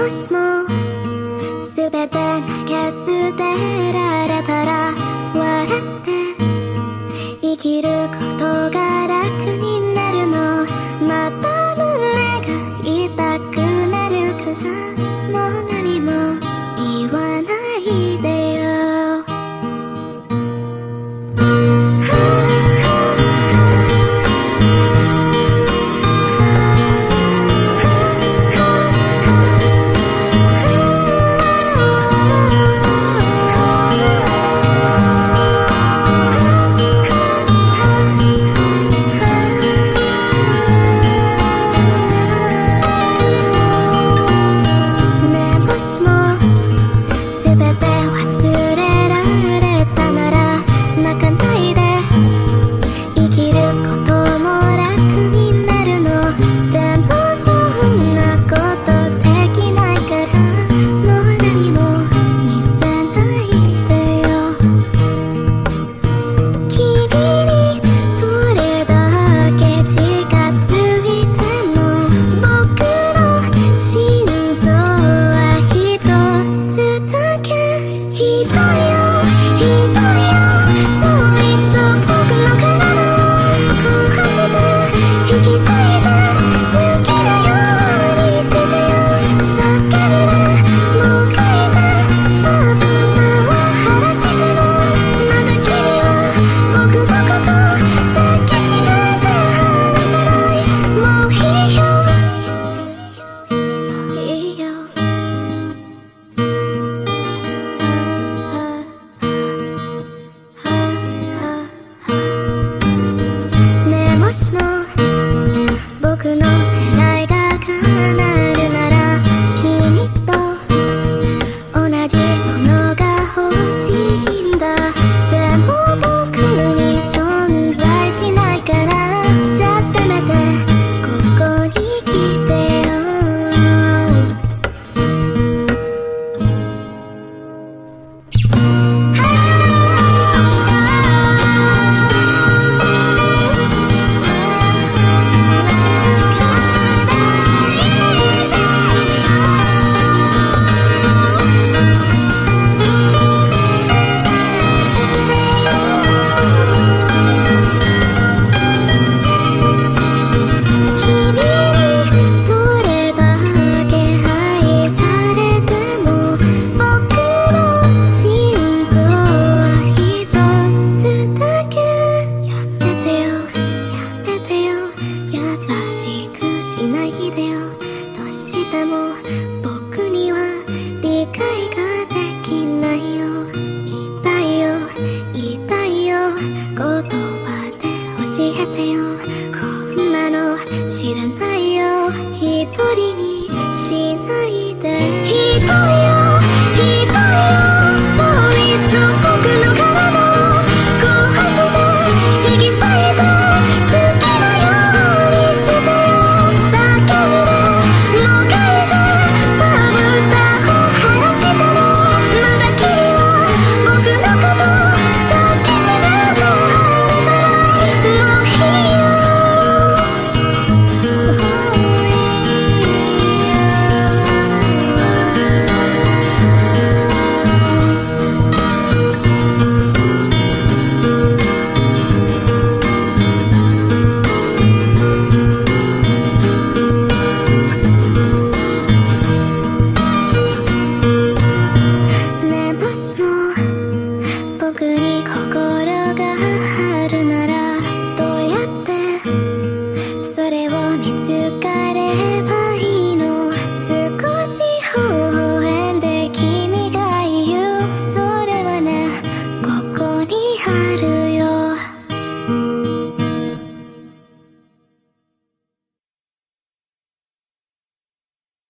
星も全て投げ捨てられたら笑って生きることが楽になるの。また胸が痛くなるから。pa. 僕のしくしないでよ。どうしても僕には理解ができないよ。痛いよ。痛いよ。言葉で教えてよ。こんなの知らない。 그리